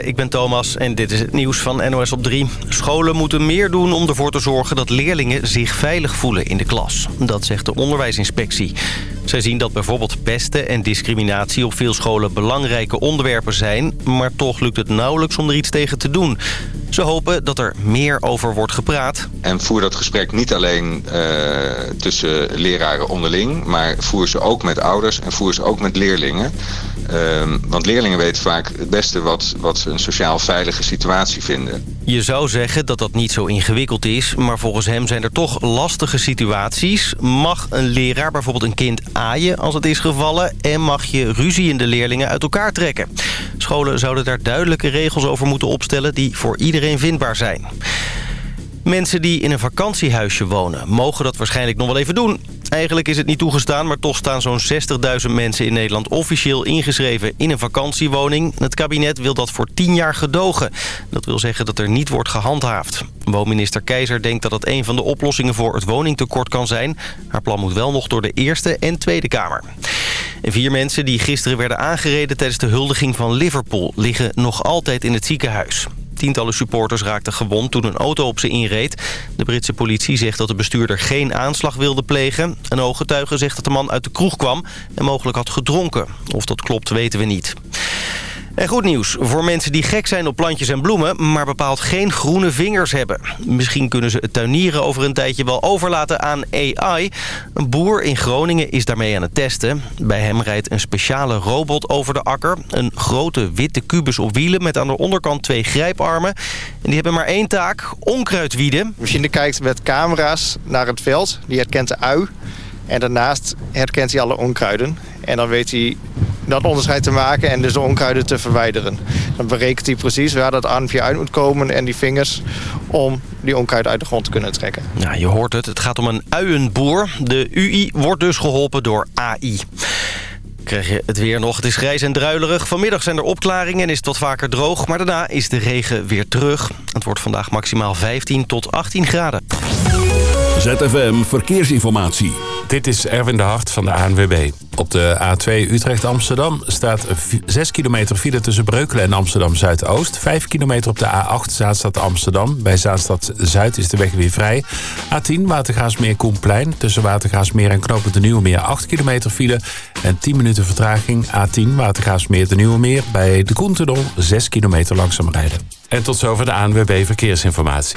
Ik ben Thomas en dit is het nieuws van NOS op 3. Scholen moeten meer doen om ervoor te zorgen dat leerlingen zich veilig voelen in de klas. Dat zegt de onderwijsinspectie. Zij zien dat bijvoorbeeld pesten en discriminatie op veel scholen belangrijke onderwerpen zijn... maar toch lukt het nauwelijks om er iets tegen te doen. Ze hopen dat er meer over wordt gepraat. En voer dat gesprek niet alleen uh, tussen leraren onderling... maar voer ze ook met ouders en voer ze ook met leerlingen... Uh, want leerlingen weten vaak het beste wat, wat ze een sociaal veilige situatie vinden. Je zou zeggen dat dat niet zo ingewikkeld is... maar volgens hem zijn er toch lastige situaties. Mag een leraar bijvoorbeeld een kind aaien als het is gevallen... en mag je ruziende leerlingen uit elkaar trekken. Scholen zouden daar duidelijke regels over moeten opstellen... die voor iedereen vindbaar zijn. Mensen die in een vakantiehuisje wonen, mogen dat waarschijnlijk nog wel even doen. Eigenlijk is het niet toegestaan, maar toch staan zo'n 60.000 mensen in Nederland officieel ingeschreven in een vakantiewoning. Het kabinet wil dat voor 10 jaar gedogen. Dat wil zeggen dat er niet wordt gehandhaafd. Woonminister Keizer denkt dat het een van de oplossingen voor het woningtekort kan zijn. Haar plan moet wel nog door de Eerste en Tweede Kamer. Vier mensen die gisteren werden aangereden tijdens de huldiging van Liverpool liggen nog altijd in het ziekenhuis. Tientallen supporters raakten gewond toen een auto op ze inreed. De Britse politie zegt dat de bestuurder geen aanslag wilde plegen. Een ooggetuige zegt dat de man uit de kroeg kwam en mogelijk had gedronken. Of dat klopt weten we niet. En goed nieuws voor mensen die gek zijn op plantjes en bloemen... maar bepaald geen groene vingers hebben. Misschien kunnen ze het tuinieren over een tijdje wel overlaten aan AI. Een boer in Groningen is daarmee aan het testen. Bij hem rijdt een speciale robot over de akker. Een grote witte kubus op wielen met aan de onderkant twee grijparmen. En die hebben maar één taak, onkruid wieden. De machine kijkt met camera's naar het veld. Die herkent de ui. En daarnaast herkent hij alle onkruiden. En dan weet hij dat onderscheid te maken en dus de onkruiden te verwijderen. Dan berekent hij precies waar dat armpje uit moet komen en die vingers om die onkruid uit de grond te kunnen trekken. Ja, je hoort het. Het gaat om een uienboer. De UI wordt dus geholpen door AI. Krijg je het weer nog. Het is grijs en druilerig. Vanmiddag zijn er opklaringen en is het wat vaker droog. Maar daarna is de regen weer terug. Het wordt vandaag maximaal 15 tot 18 graden. ZFM Verkeersinformatie. Dit is Erwin de Hart van de ANWB. Op de A2 Utrecht-Amsterdam staat 6 kilometer file tussen Breukelen en Amsterdam-Zuidoost. 5 kilometer op de A8 Zaanstad-Amsterdam. Bij Zaanstad-Zuid is de weg weer vrij. A10 Watergaasmeer-Koenplein. Tussen Watergaasmeer en Knopen de Nieuwe Meer 8 kilometer file. En 10 minuten vertraging. A10 Watergaasmeer de Nieuwe Meer. Bij de Koentunnel 6 kilometer langzaam rijden. En tot zover de ANWB Verkeersinformatie.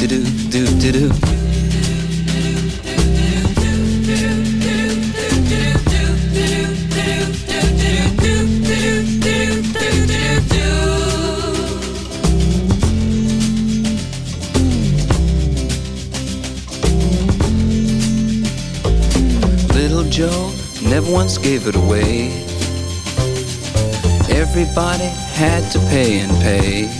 do do do do do. Little Joe never once gave it away. Everybody had to pay and pay.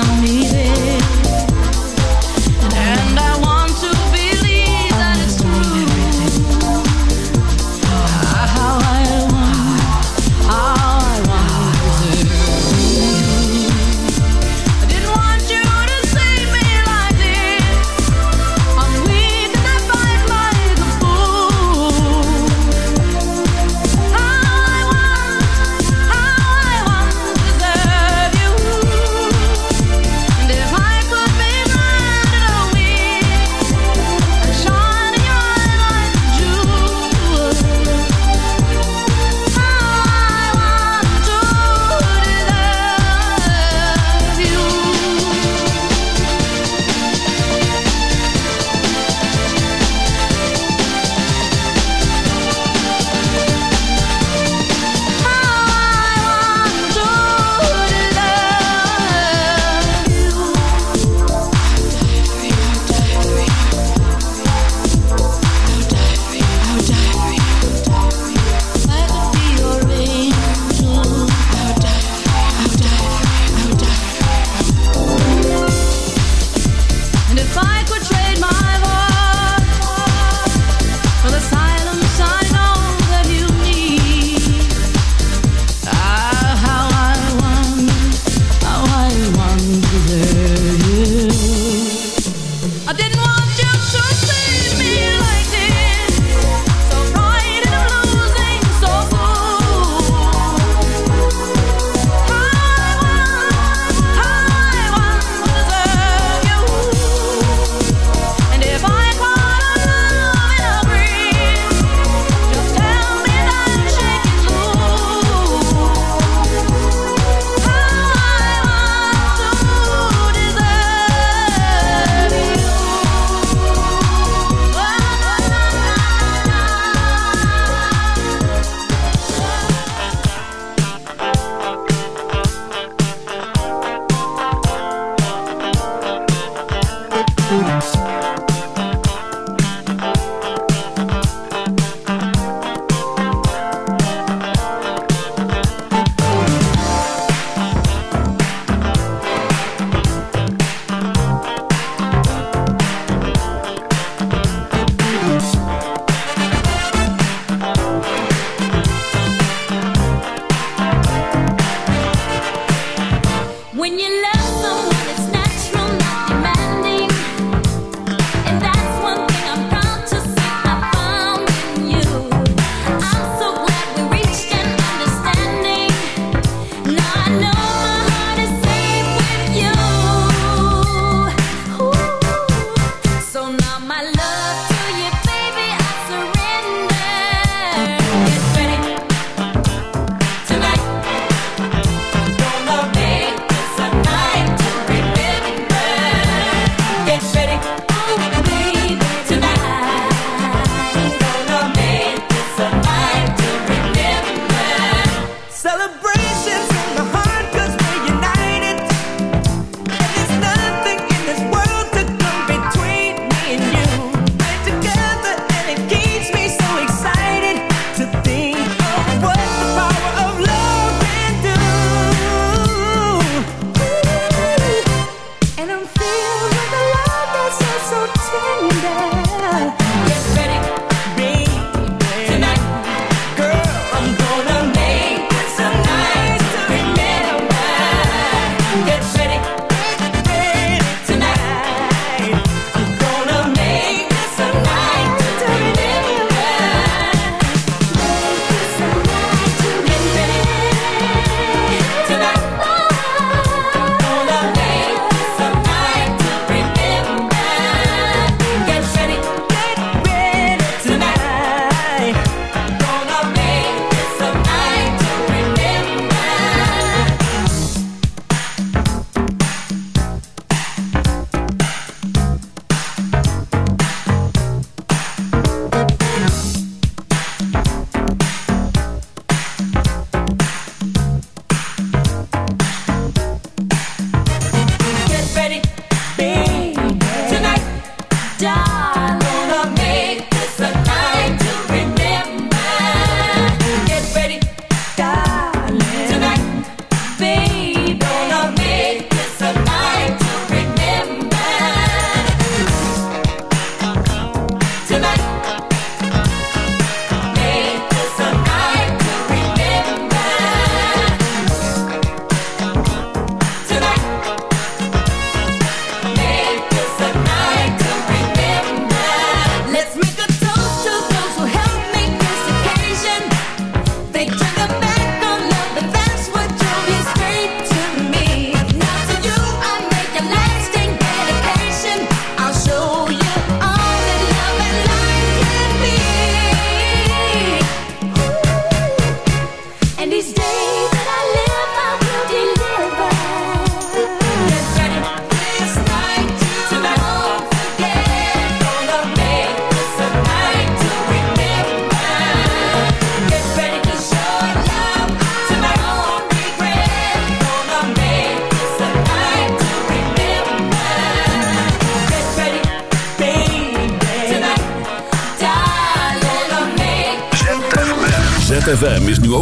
And if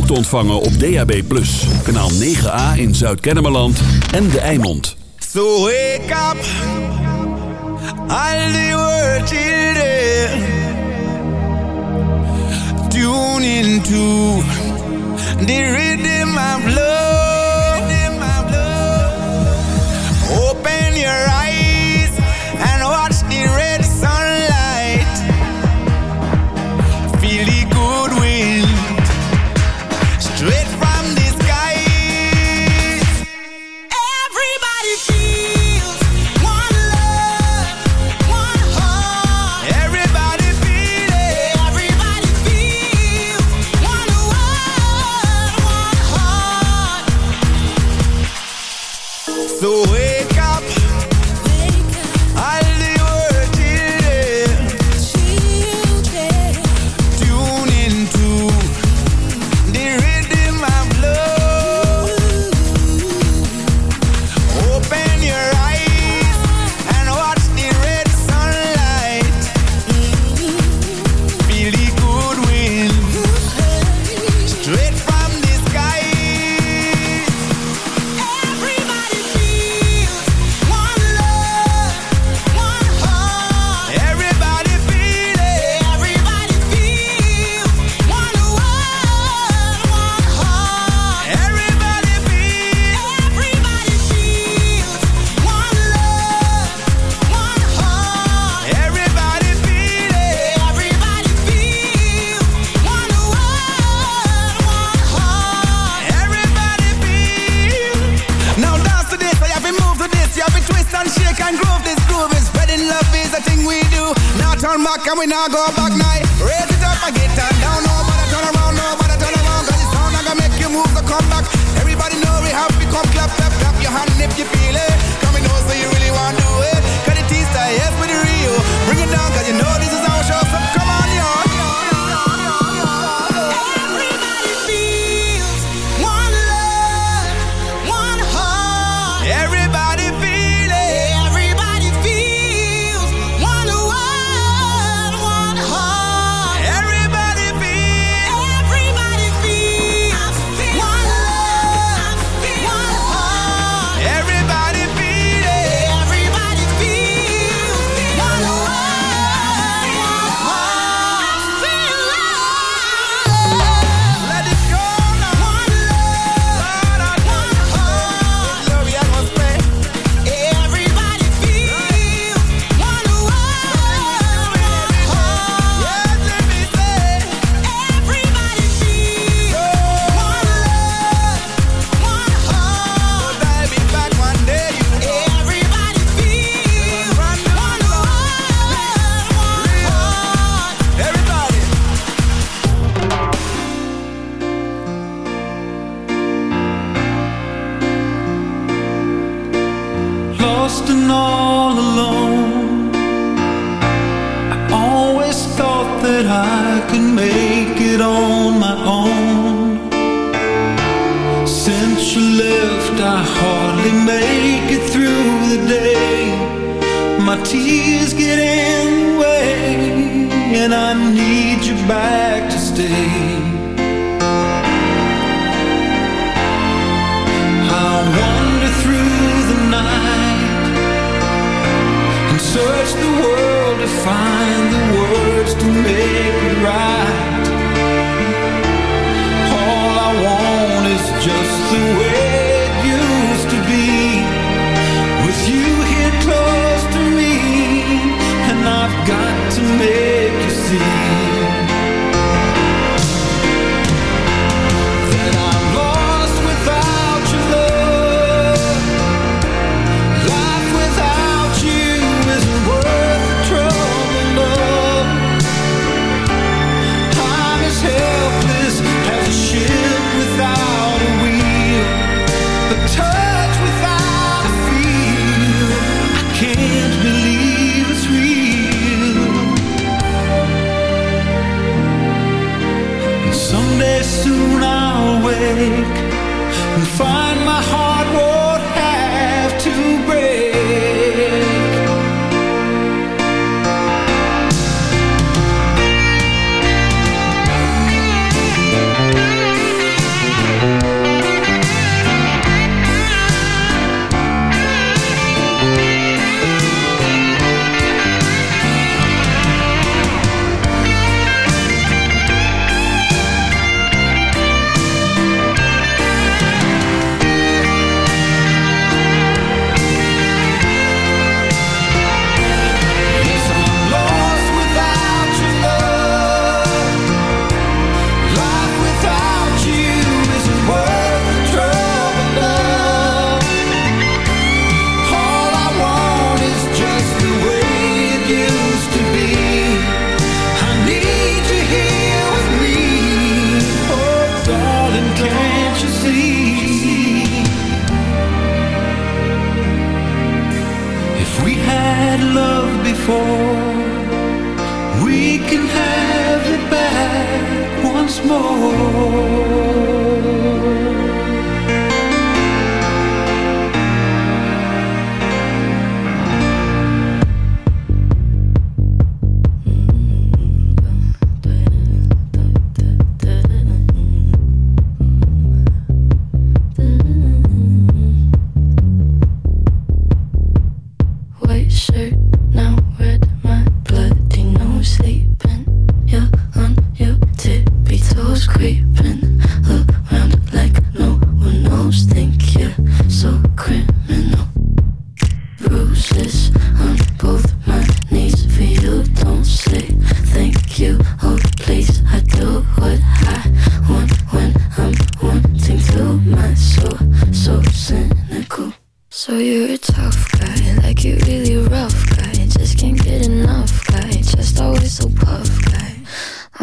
te ontvangen op DAB+. Kanaal 9A in Zuid-Kennemerland en De Eimond. So wake up, all the world children. Tune into the rhythm.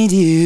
need you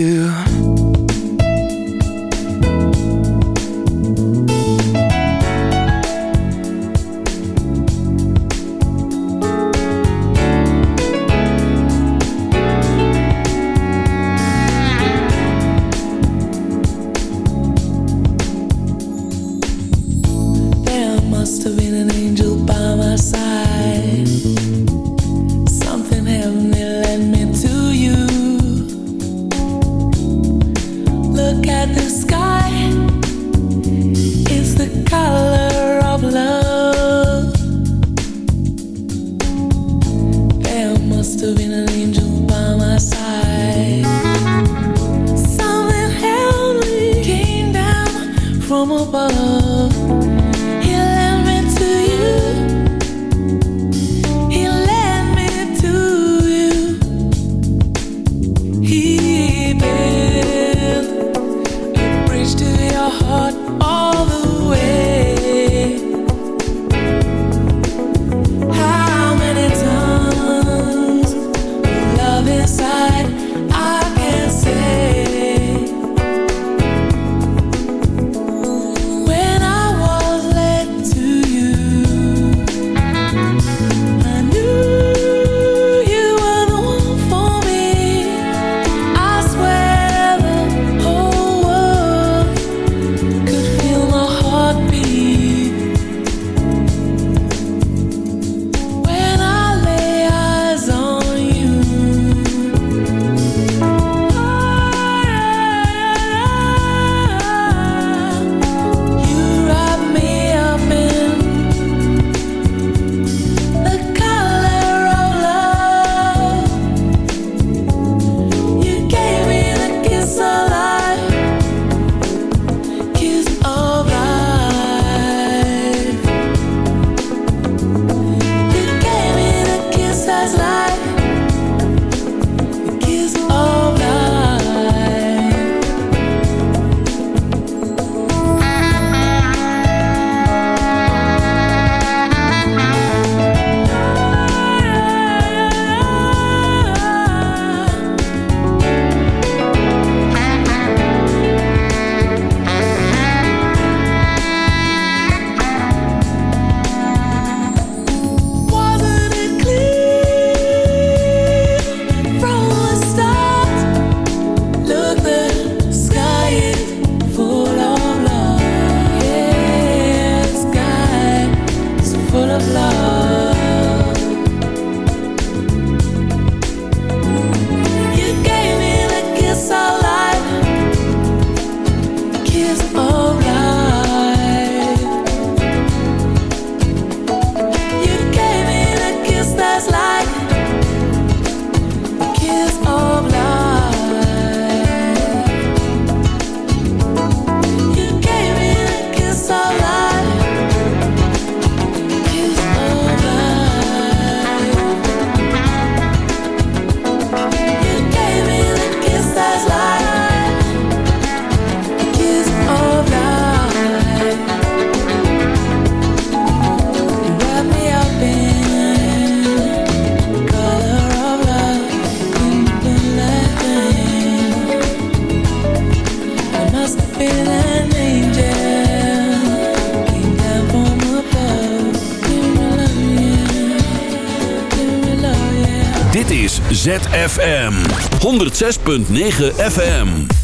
ZFM 106.9 FM.